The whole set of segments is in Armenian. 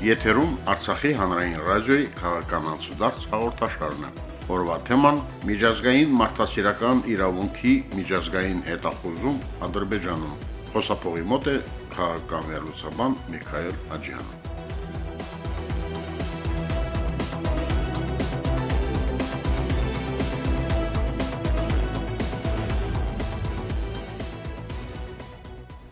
Եթերում Արցախի հանրային ռադիոյի քաղաքական անցուդարձ հաղորդաշարն է։ Օրվա թեման՝ միջազգային մարդասիրական իրավունքի միջազգային հետախուզում Ադրբեջանում։ Խոսափողի մոտ է քաղաքական վերլուծաբան Միքայել Աջյանը։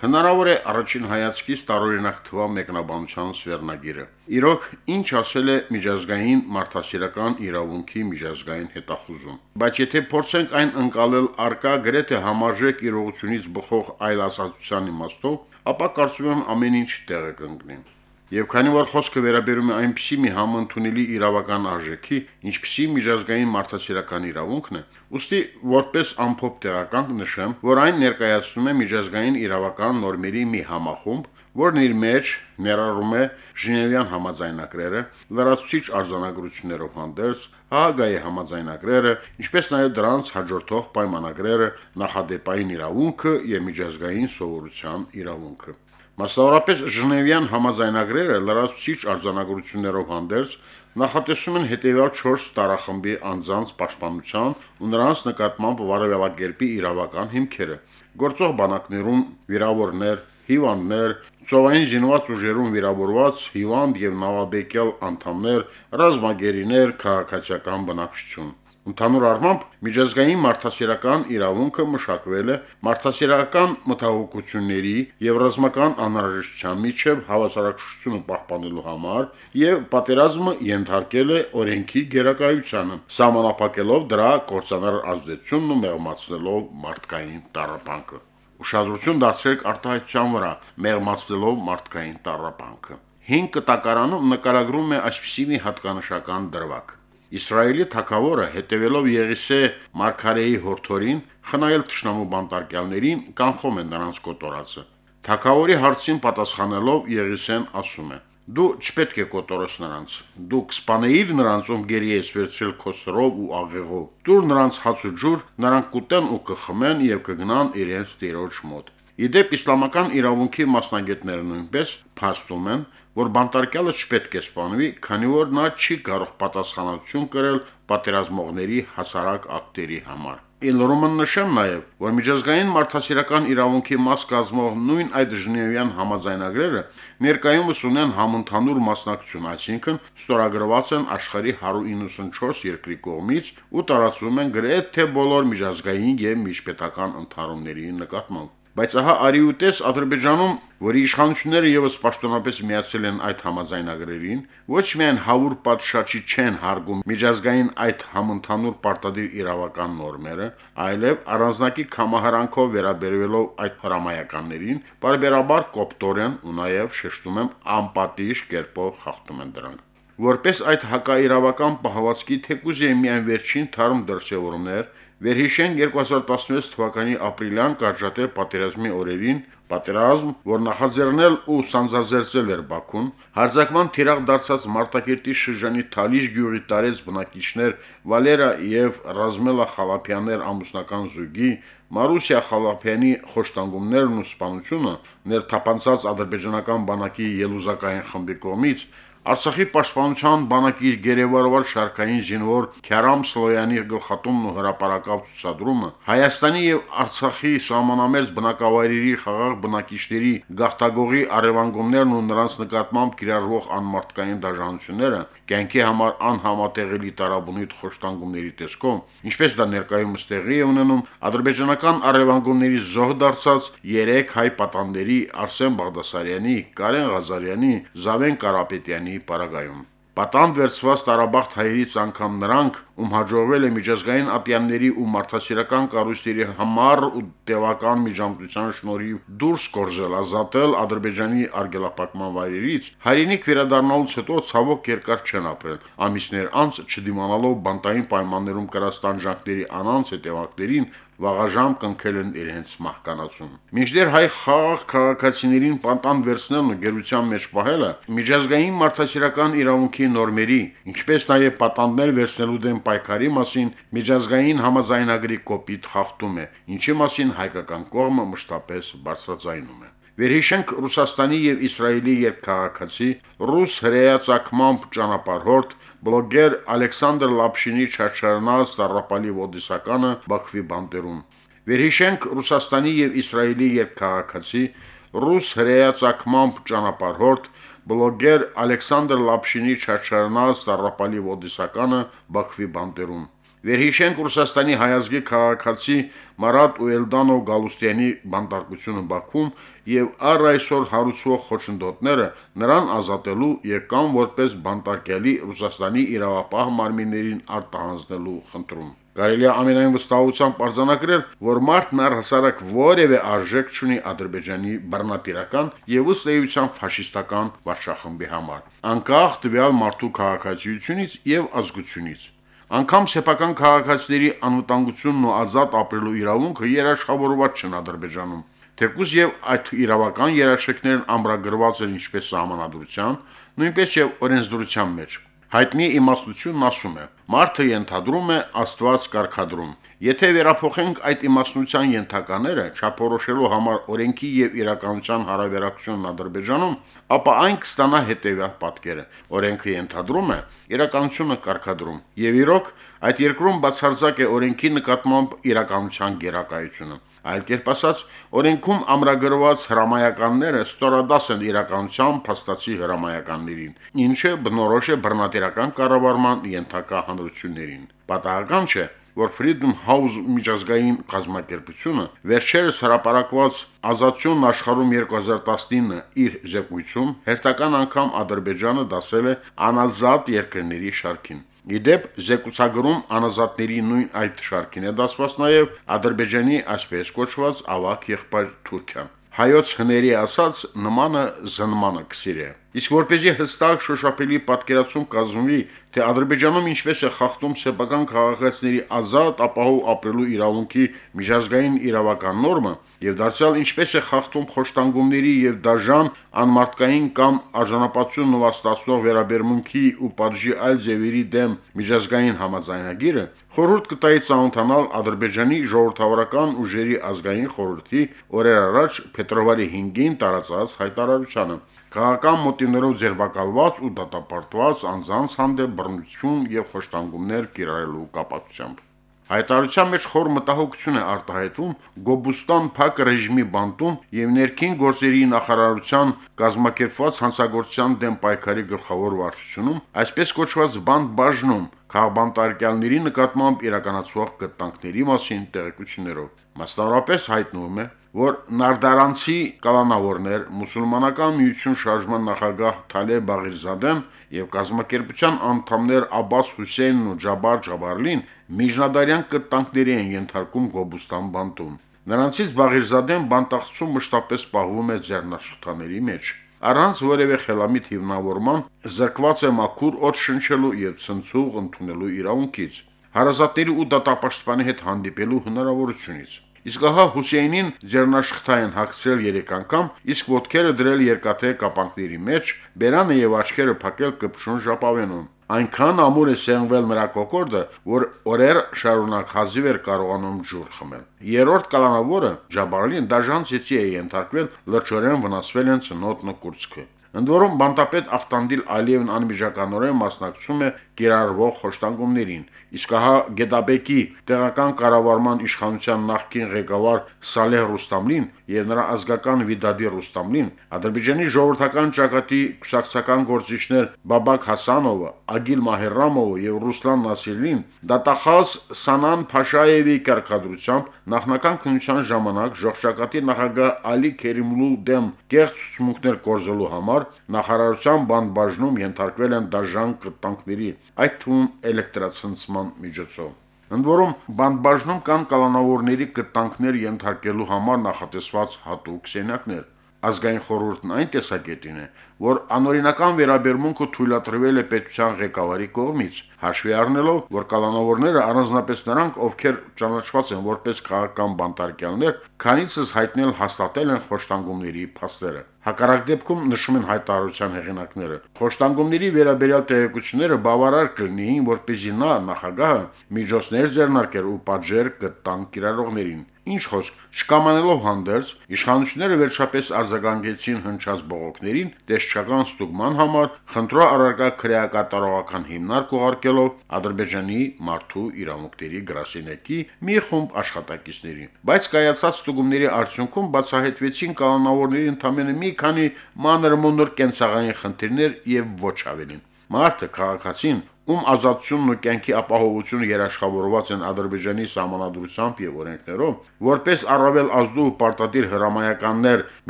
Հնարավոր է առաջին հայացքից տարօրինակ թվա մեկնաբանության սվերնագիրը։ Իրոք, ինչ ասել է միջազգային մարդասիրական իրավունքի միջազգային հետախուզում։ Բայց եթե փորձենք այն ընկալել արկա գրեթե համարժեք իրողությունից բխող այլ ասացության իմաստով, ապա կարծում եմ ամեն ինչ տեղը կընկնի։ Եվ քանի որ խոսքը վերաբերում է այնպիսի մի համընդունելի իրավական արժեքի, ինչպիսի միջազգային մարդասիրական իրավունքն է, ուստի որպես ամփոփ տեղական նշեմ, որ այն ներկայացնում է միջազգային իրավական նորմերի մի համախումբ, որն իր մեջ ներառում է Ժնևյան համաձայնագրերը, լրացուցիչ արձանագրություններով հանդերձ, Հաագայի համաձայնագրերը, ինչպես նաև դրանց հաջորդող պայմանագրերը, նախադեպային իրավունքը եւ միջազգային սովորության իրավունքը։ Մասնավորապես Ժնևյան համաձայնագրերը լրացուցիչ արձանագրություններով հանդերձ նախատեսում են հետևյալ 4 տարախմբի անձանց պաշտպանության ու նրանց նկատմամբ վարավելակերպի իրավական հիմքերը։ Գործող բանակներում վիրավորներ, հիվանդներ, ծովային զինված ուժերում վիրավորված, հիվանդ եւ նավաբեկյալ անդամներ, ռազմագերիներ, քաղաքացիական բնակչություն։ Ընդհանուր առմամբ միջազգային մարդասիրական իրավունքը մշակվել է մարդասիրական մտահոգությունների եւ ռազմական անհրաժեշտության միջև հավասարակշռությունը պահպանելու համար եւ պատերազմը ենթարկել է օրենքի գերակայությանը, սահմանափակելով դրա կորցանար ազդեցությունն ու մեղմացնելով մարդկային տարապանքը։ Ուշադրություն դարձրեք արտահայտության վրա, մեղմացնելով մարդկային տարապանքը։ 5 կտակարանում նկարագրում է այսպիսի մի հատկանշական դրվագ Իսրայելի թակավորը հետևելով Եղիսե Մարգարեի հորթորին խնայել ճշնամու բանտարկյալներին կանխում է նրանց կոտորածը։ Թակավորի հարցին պատասխանելով Եղիսեն ասում է. Դու չպետք է կոտորես նրանց։ Դու կսպանեիր նրանց, ում գերի ես վերցրել քո սրով ու աղեղով։ Դուր նրանց հաց ու ջուր, նրանք կուտեն ու կխմեն եւ կգնան իրենց տիրոջ մոտ։ Իդեպ իսլամական իրավունքի մասնագետները նույնպես փաստում են, որ բանտարկյալը չպետք է սպանվի, քանի որ նա չի կարող պատասխանատվություն կրել պատերազմողների հասարակ ակտերի համար։ Ինլորոմն նշեմ նաև, որ միջազգային մարդասիրական իրավունքի մաս կազմող նույն այդ Ժնևյան համաձայնագրերը ներկայումս ունեն համընդհանուր մասնակցություն, այսինքն ստորագրված են աշխարհի 194 երկրի կողմից ու տարածվում են գրեթե բոլոր միջազգային եւ միջպետական ընդհանումների նկատմամբ։ Բայց ահա արի ու տես Ադրբեջանում, որի իշխանությունները եւս պաշտոնապես միացել են այդ համաձայնագրերին, ոչ միայն հավուր պատշաճի չեն հարգում միջազգային այդ համընդհանուր պարտադիր իրավական նորմերը, այլև առանձնակի կամահարանքով վերաբերվելով այդ հրամայականներին, բարբերաբար կոպտորեն ու նաեւ շեշտում եմ անպատիժ կերպով խախտում են դրանք որպես այդ հակաիրավական պահվածքի թեկուզ է միայն վերջին թարմ դրսևորումներ Վերհիշենք 2016 թվականի ապրիլյան կարճատե պատերազմի օրերին, պատերազմ, որ նախաձեռնել ու սանձազերծել էր Բաքուն, հարձակման թիրախ դարձած Մարտակերտի շրջանի Թալիշ գյուղի տարեց բնակիչներ Վալերա եւ Ռազմելա Խալափյաններ ամուսնական զույգի Մարուսիա Խալափյանի խոշտանգումներն ու սպանությունը ներթափանցած ադրբեջանական բանակի ելուզակային խմբի կողմից Արցախի պաշտպանության բանակի գերեվարվար շարքային զինվոր Քյարամ Սլոյանի գլխատումն ու հրաապարակավ ցուցադրումը Հայաստանի եւ Արցախի սահմանամերձ բնակավայրերի խաղաղ բնակիչների գաղթագողի արևանգումներն ու նրանց նկատմամբ կիրառվող անմարտկային դաժանությունները կյանքի համար անհամատեղելի տարաբնույթ խոշտանգումների տեսքով, ինչպես դա ներկայումս տեղի է ունենում ադրբեջանական արևանգումների զոհ դարձած 3 հայ պատանների Արսեն Բաղդասարյանի, Կարեն Ղազարյանի, Զավեն Կարապետյանի պարագայում։ Պատանդ վերծված տարաբախտ հայերից անգամ նրանք, ում հաջողվել է միջազգային ատյանների ու մարդասիրական կառույցների համար ու տևական միջամտության շնորհիվ դուրս կորզել, ազատել Ադրբեջանի արգելափակման վայրերից, հայրենիք վերադառնալուց հետո ցավոք երկար չեն ապրել։ Ամիսներ անց չդիմանալով բանտային պայմաններում կրած տանջանքների անանց հետևանքներին վաղաժամ կնքել են իրենց մահկանացուն։ Մինչդեռ հայ խաղաղ քաղաքացիներին պանտան վերցնելն ու գերության մեջ պահելը միջազգային մարդասիրական իրավունքի նորմերի, ինչպես նաև պատանդներ վերցնելու դեմ պայքարի մասին միջազգային համաձայնագրի կոպիտ խախտում է, ինչի մասին հայկական կողմը մշտապես բարձրաձայնում է։ Վերհիշենք Ռուսաստանի եւ Իսրայելի երկքաղաքացի ռուս հրեացակմամբ ճանապարհորդ բլոգեր Ալեքսանդր Լապշինի չարչարանած տարապալի ոդիսականը Բաքվի բանտերում։ Վերհիշենք Ռուսաստանի եւ Իսրայելի երկքաղաքացի ռուս հրեացակմամբ ճանապարհորդ բլոգեր Ալեքսանդր Լապշինի չարչարանած տարապալի ոդիսականը Բաքվի բանտերում։ Վերհիշենք Ռուսաստանի հայազգի քաղաքացի Մարատ Ուելդանո Գալուստյանի բանտարկությունը Բաքվում եւ առ այսօր հարուցվող խոչընդոտները նրան ազատելու եւ կամ որպես բանտարկելի Ռուսաստանի իրավապահ մարմիններին արտահանձնելու խնդրում։ Կարելի է ամենայն վստահությամբ արձանագրել, որ մարդն առհասարակ որևէ արժեք չունի Ադրբեջանի բռնատիրական եւ ըստ էության ֆաշիստական վարշախմբի համար, անկախ տվյալ մարդու քաղաքացիությունից եւ ազգությունից։ Անկամ սեփական քաղաքացիների անվտանգությունն ու ազատ ապրելու իրավունքը երաշխավորված չեն Ադրբեջանում։ Թեկուզ եւ այդ իրավական երաշխիքներն ամրագրված են ինչպես սահմանադրության, նույնպես եւ օրենսդրության մեջ։ Հայտնի իմաստությունն ասում է. Մարդը ենթադրում է Աստված կարգադրում։ Եթե վերափոխենք այդ իմաստնության ենթակաները, չափորոշելու համար օրենքի եւ իրականության հարաբերակցությունն Ադրբեջանում, ապա այն կստանա հետեւյալ պատկերը։ Օրենքը ենթադրում է, իրականությունը կարգադրում։ Եվ իրոք, այդ երկրում բացարձակ է օրենքի նկատմամբ իրականության գերակայությունը։ Այլ կերպ ասած, օրենքում ամրագրված հրամայականները ստորադաս են իրականության փաստացի հրամայականներին, ինչը բնորոշ է բռնատիրական կառավարման ենթակա հանրություններին։ Պատահական չէ, որ Freedom House միջազգային կազմակերպությունը վերջերս հրապարակված Ազատություն աշխարհում 2019 իր զեկույցում հերթական անգամ Ադրբեջանը դասել է անազատ երկրների շարքին։ Իդեպ զեկուցագրում անազատների նույն այդ շարքին է դասված նաև Ադրբեջանի այսպես կոչված ավակ եղբայր Թուրքիան։ Հայոց հների ասած նմանը զնմանը կսիրե։ Իսկ որպեսզի հստակ շոշափելի պատկերացում կազմվի, թե Ադրբեջանում ինչպես է խախտում սեփական քաղաքացիների ազատ ապահով ապրելու իրավունքի միջազգային իրավական նորմը, եւ դարձյալ ինչպես է խախտում խոշտանգումների եւ դաժան անմարտկային կամ արժանապատվություն նվաստացնող վերաբերմունքի ու պատժի այլ ձևերի դեմ միջազգային համաձայնագիրը, խորհուրդ կտայի ցանոթանալ Ադրբեջանի ժողովրդավարական ուժերի ազգային խորհրդի օրեր առաջ փետրվարի 5-ին տարածած հայտարարությանը քաղաքական մոտիներով ձերբակալված ու դատապարտված անձանց հանդեպ բռնություն եւ խոշտանգումներ կիրառելու կապակցությամբ։ Հայտարարության մեջ խոր մտահոգություն է արտահայտվում Գոբուստան փակ ռեժիմի բանտում եւ ներքին գործերի նախարարության կազմակերպված հանցագործության դեմ պայքարի գլխավոր վարչությունում, այսպես կոչված բանտ բաժնում քաղաքբանտարկյալների նկատմամբ իրականացվող կտանքների մասին տեղեկություններով։ Մասնավորապես հայտնվում է, որ Նարդարանցի կալանավորներ մուսուլմանական միություն շարժման նախագահ Թալե Բաղիրզադեն եւ կազմակերպության անդամներ Աբաս Հուսեյնն ու Ջաբար Ջաբարլին միջնադարյան կտանքների են ենթարկում Գոբուստան բանտում։ Նրանցից Բաղիրզադեն բանտախցում մշտապես պահվում է ձեռնաշխտաների մեջ առանց որևէ խելամիտ հիմնավորման զրկված է մաքուր օդ շնչելու եւ ցնցուղ ընդունելու իրավունքից հարազատների ու դատապաշտպանի հետ հանդիպելու հնարավորությունից Իսկ ահա Հուսեյնին ձեռնաշխտա են հագցրել 3 անգամ, իսկ ոտքերը դրել երկաթե կապանքների մեջ, բերանը եւ աչքերը փակել կպչուն ժապավենում։ Այնքան ամուր է սեղմվել նրա կոկորդը, որ օրեր շարունակ հազիվ էր կարողանում ջուր խմել։ Երրորդ կալանավորը Ջաբարլին դաժան ցեցի է ենթարկվել, լրջորեն վնասվել են ծնոտն ու կուրծքը։ Ընդ որում բանտապետ Ավտանդիլ Ալիևն անմիջականորեն մասնակցում է կիրառվող խոշտանգումներին, իսկ ահա Գեդաբեկի տեղական կառավարման իշխանության նախկին ղեկավար Սալեհ Ռուստամլին եւ նրա ազգական Վիդադի Ռուստամլին, Ադրբեջանի ժողովրդական ճակատի քուսակցական գործիչներ Բաբակ Հասանովը, Ագիլ Մահերրամովը եւ Ռուսլան Նասիրլին դատախազ Սանան Փաշաևի կարգադրությամբ նախնական քննության ժամանակ ժողովրդակատի նախագահ Ալի Քերիմլու դեմ կեղծ ցուցմունքներ կորզելու համար նախարարության բանդբաժնում ենթարկվել են դաժան կտանքների, այդ թվում էլեկտրացնցման միջոցով։ Ընդ որում բանդբաժնում կան կալանավորների կտանքներ ենթարկելու համար նախատեսված հատուկ սենյակներ։ Ազգային խորհուրդն այն տեսակետին է, որ անօրինական վերաբերմունքը թույլատրվել է պետության ղեկավարի կողմից, հաշվի առնելով, որ կալանավորները առանձնապես նրանք, ովքեր ճանաչված են որպես քաղաքական բանտարկյալներ, քանիցս հայտնել հաստատել են խոշտանգումների փաստերը։ Հակառակ դեպքում նշում են հայտարարության հեղինակները։ Խոշտանգումների վերաբերյալ տեղեկությունները բավարար կլինեին, որպեսզի նա նախագահը միջոցներ ձեռնարկեր ու պատժեր կտան կիրառողներին, Ինչ խոսք, չկամանելով հանդերձ, իշխանությունները վերջապես արձագանքեցին հնչած բողոքներին տեսչական ստուգման համար խնդրո առարկա քրեակատարողական հիմնարկ ուղարկելով Ադրբեջանի մարդու իրավունքների գրասենյակի մի խումբ աշխատակիցների։ Բայց կայացած ստուգումների արդյունքում բացահայտվեցին կանոնավորների ընդամենը մի քանի մանր մոնոր կենցաղային խնդիրներ եւ ոչ ավելին։ Մարդը քաղաքացին ում ազատությունն ու կյանքի ապահովությունը երաշխավորված են Ադրբեջանի սահմանադրությամբ եւ օրենքներով, որպես առավել ազդու ու պարտադիր հրամայականներ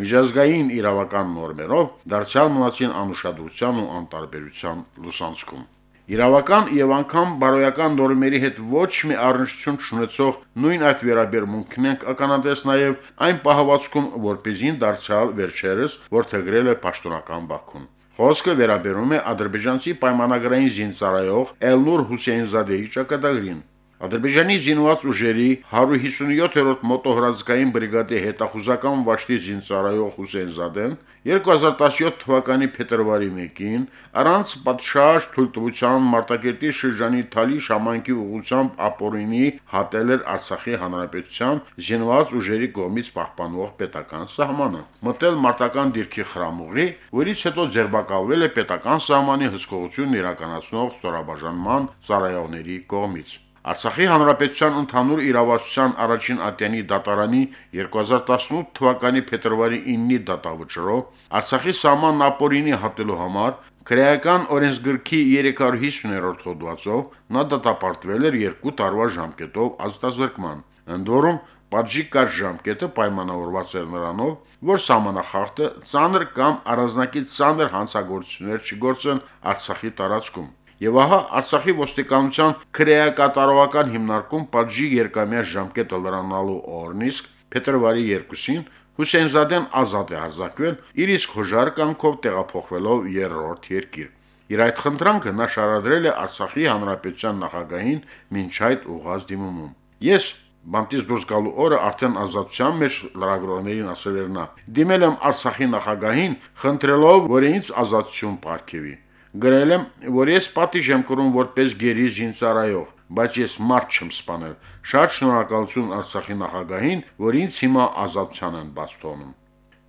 միջազգային իրավական նորմերով, դարձյալ մնացին անուշադրության ու անտարբերության լուսանցքում։ Իրավական եւ անգամ բարոյական նորմերի հետ ոչ մի առնչություն չունեցող նույն այդ վերաբերմունքն ենք ականատես նաեւ այն պահվածքում, որպեսին դարձյալ վերջերս որթեգրել է պաշտոնական Բաքուն։ Խոսքը վերաբերում է ադրբեջանցի պայմանագրային զինծառայող Էլնուր Հուսեյնզադեի ճակատագրին։ Ադրբեջանի զինված ուժերի 157-րդ մոտոհրազգային բրիգադի հետախուզական վաշտի զինծառայող Հուսեյնզադեն 2017 թվականի փետրվարի 1-ին առանց պատշաճ թույլտվության Մարտակերտի շրջանի Թալի շամանկի ուղությամբ ապօրինի հատել էր Արցախի հանրապետության զինված ուժերի կողմից պահպանվող պետական սահմանը։ Մտել մարտական դիրքի խրամուղի, որից հետո ձերբակալվել է պետական սահմանի հսկողությունն իրականացնող ստորաբաժանման ծառայողների կողմից։ Արցախի հանրապետության ընդհանուր իրավասության առաջին ատյանի դատարանի 2018 թվականի փետրվարի 9-ի դատավճռով Արցախի սահման ապօրինի հատելու համար քրեական օրենսգրքի 350-րդ հոդվածով նա դատապարտվել էր 2 տարվա ժամկետով ազատազրկման։ Ընդ որում Պատժի կար ժամկետը պայմանավորված էր նրանով, որ սահմանախախտը ծանր կամ առանձնակից ծանր հանցագործություններ չգործեն Արցախի տարածքում։ Եվ ահա Արցախի ոստիկանության քրեակատարողական հիմնարկում պատժի երկամյա ժամկետը լրանալու օրնիսկ փետրվարի 2-ին Հուսեյնզադեն ազատ է արձակվել իր իսկ հոժար կամքով տեղափոխվելով երրորդ երկիր։ Իր այդ խնդրանքը նա շարադրել է Արցախի հանրապետության նախագահին մինչ այդ ուղղած դիմումում։ Ես Բանտից դուրս գալու օրը արդեն ազատության մեջ լրագրողներին ասել էր նա. Դիմել եմ Արցախի նախագահին, խնդրելով, որ ինձ ազատություն ապարգևի։ Գրել եմ, որ ես պատիժ եմ կրում որպես գերի զինծառայող, բայց ես մարդ չեմ սպանել։ Շատ շնորհակալություն Արցախի նախագահին, որ ինձ հիմա ազատության են բաց թողնում։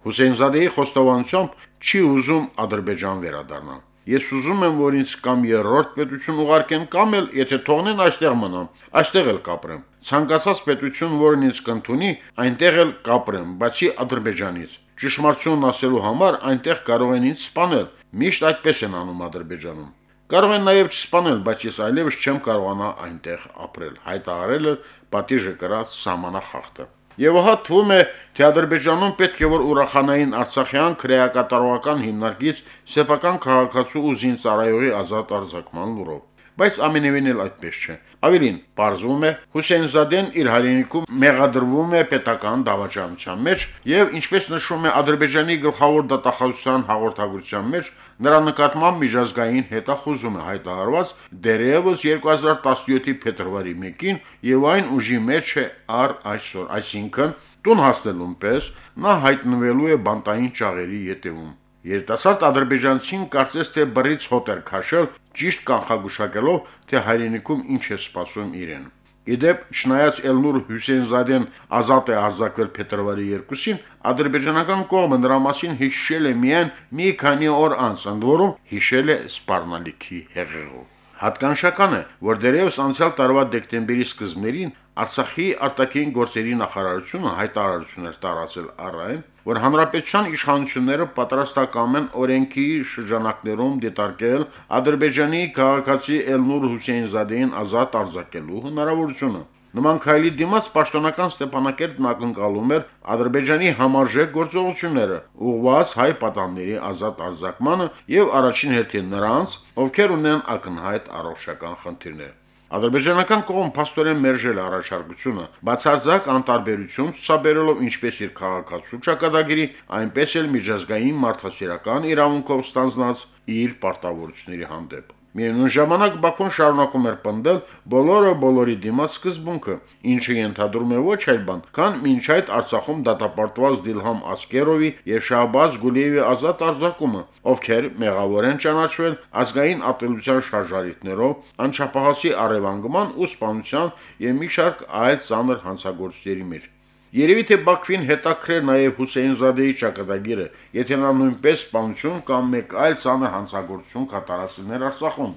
Հուսեյնզադեի խոստովանությամբ չի ուզում Ադրբեջան վերադառնալ։ Ես ուզում եմ, որ ինձ կամ երրորդ պետություն ուղարկեն, կամ էլ եթե թողնեն այստեղ մնամ, այստեղ էլ կապրեմ։ Ցանկացած պետություն, որն ինձ կընդունի, այնտեղ էլ կապրեմ, բացի Ադրբեջանից։ Ճշմարտությունն ասելու համար այնտեղ կարող են ինձ սպանել, Միշտ այդպես են անում Ադրբեջանում։ Կարող են նաև չսպանել, բայց ես այլևս չեմ կարողանա այնտեղ ապրել, հայտարարել է պատիժը կրած սահմանախախտը։ Եվ ահա թվում է, թե Ադրբեջանում պետք է որ ուրախանային Արցախյան քրեակատարողական հիմնարկից սեփական քաղաքացու ու զինծառայողի ազատ արձակման լուրով բայց ամենևին էլ այդպես չէ։ Ավելին, ողջվում է Հուսեյնզադեն իր հայրենիքում մեղադրվում է պետական դավաճանության մեջ եւ ինչպես նշվում է Ադրբեջանի գլխավոր դատախազության հաղորդագրության մեջ նրա նկատմամբ միջազգային հետախուզում է հայտարարված դերևս 2017-ի փետրվարի 1-ին եւ այն ուժի մեջ է առ այսօր, այսինքն տուն հասնելուն պես նա հայտնվելու է բանտային ճաղերի յետևում։ Երիտասարդ ադրբեջանցին կարծես թե բռից հոտ էր քաշել, ճիշտ կանխագուշակելով, թե հայրենիքում ինչ է սպասում իրեն։ Իդեպ, չնայած Էլնուր Հյուսեյնզադեն ազատ է արձակվել փետրվարի 2-ին, ադրբեջանական կողմը նրա մասին հիշել է միայն մի քանի օր անց, ընդ որում հիշել է սպառնալիքի հեղեղով։ Հատկանշական է, որ դերևս անցյալ տարվա դեկտեմբերի սկզբներին Արցախի արտաքին գործերի նախարարությունը հայտարարություն էր տարածել առայն, որ հանրապետության իշխանությունները պատրաստական են օրենքի շրջանակներում դիտարկել Ադրբեջանի քաղաքացի Էլնուր Հուսեյնզադեին ազատ արձակելու հնարավորությունը։ Նման քայլի դիմաց պաշտոնական Ստեփանակերտն ակնկալում էր Ադրբեջանի համարժեք գործողությունները, ուղղված հայ պատանների ազատ արձակմանը եւ առաջին հերթին նրանց, ովքեր ունեն ակնհայտ առողջական խնդիրներ։ Ադրբեջանական կողմ փաստորեն մերժել առաջարկությունը, բացարձակ անտարբերություն ցուցաբերելով ինչպես իր քաղաքացու ճակատագրի, այնպես էլ միջազգային մարդասիրական իրավունքով ստանձնած իր պարտավորությունների հանդեպ։ Միևնույն ժամանակ Բաքուն շարունակում էր պնդել բոլորը բոլորի դիմաց սկզբունքը, ինչը ենթադրում է ոչ այլ բան, քան մինչ այդ Արցախում դատապարտված Դիլհամ Ասկերովի եւ Շահբազ Գուլիևի ազատ արձակումը, ովքեր մեղավոր են ճանաչվել ազգային ատելության շարժարիտներով, անչափահասի առևանգման ու սպանության եւ մի շարք այլ ծանր հանցագործությունների մեջ։ Երևի թե Բաքվին հետաքրեր նաև Հուսեյնզադեի ճակատագիրը, եթե նա նույնպես սպանություն կամ մեկ այլ ցաներ հանցագործություն կատարածներ Արցախում,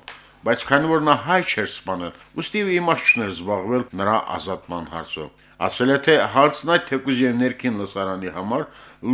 բայց քանի որ նա հայ չէր սպանել, ուստի իմաստ չներ զբաղվել նրա ազատման հարցով։ Ասել է թե հարցն այդ թեկուզ եւ ներքին լսարանի համար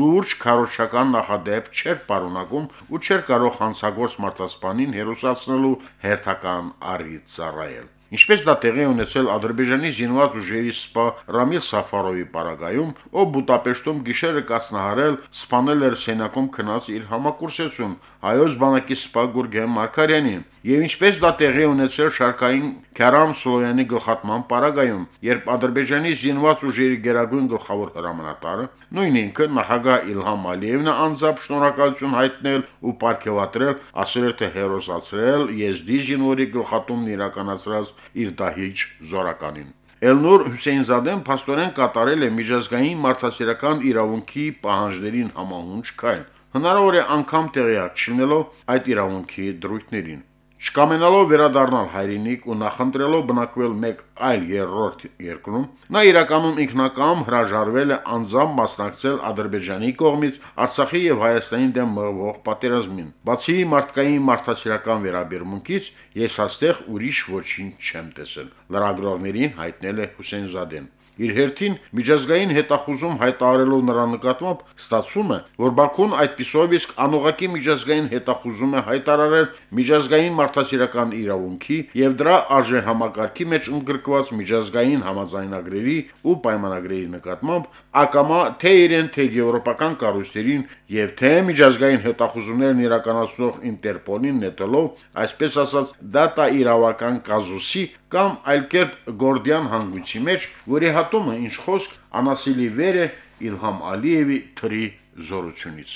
լուրջ քարոշչական նախադեպ չէր պարունակում ու չէր կարող հանցագործ մարտասպանին հերոսացնելու հերթական առիթ ծառայել։ Ինչպես դա տեղի ունեցել Ադրբեջանի զինված ուժերի սպա Ռամիլ Սաֆարովի պարագայում, ով Բուդապեշտում գիշերը կացնահարել սպանել էր Սենակում քնած իր համակուրսեցուն հայոց բանակի սպա Գուրգեն Մարկարյանին, եւ ինչպես դա տեղի ունեցել շարքային Քարամ Սոլոյանի գլխատման պարագայում, երբ Ադրբեջանի զինված ուժերի գերագույն գլխավոր հրամանատարը, նույն ինքը նախագահ Իլհամ Ալիևն անձամբ շնորհակալություն հայտնել ու ապարգևատրել, ասել էր թե հերոսացրել Եզդի զինվորի գլխատումն իրականացրած իր դահիճ զորականին։ Էլնուր Հուսեյնզադեն փաստորեն կատարել է միջազգային մարդասիրական իրավունքի պահանջներին համահունչ քայլ։ Հնարավոր է անգամ տեղյակ չլինելով այդ իրավունքի դրույթներին։ Չկամենալով վերադառնալ հայրենիք ու նախընտրելով բնակվել մեկ այլ երրորդ երկրում, նա իրականում ինքնակամ հրաժարվել է անձամբ մասնակցել Ադրբեջանի կողմից Արցախի եւ Հայաստանի դեմ մղվող պատերազմին։ Բացի մարդկային մարդասիրական վերաբերմունքից, ես հաստեղ ուրիշ ոչինչ չեմ տեսել։ Լրագրողներին հայտնել է Հուսեյնզադեն։ Իր հերթին միջազգային հետախուզում հայտարարելով նրա նկատմամբ ստացվում է, որ Բաքուն այդպիսով իսկ անողակի միջազգային հետախուզում է հայտարարել միջազգային մարդասիրական իրավունքի եւ դրա արժե համակարգի մեջ ընդգրկված միջազգային համաձայնագրերի ու պայմանագրերի նկատմամբ ակամա թե իրեն թե եվրոպական կառույցներին եւ թե միջազգային հետախուզումներն իրականացնող Ինտերպոլին նետելով, այսպես ասած, դատա իրավական կազուսի կամ այլ կերպ Գորդիան հանգույցի մեջ, որի հատումը ինչ խոսք անասիլի վեր է Իլհամ Ալիևի թրի զորությունից։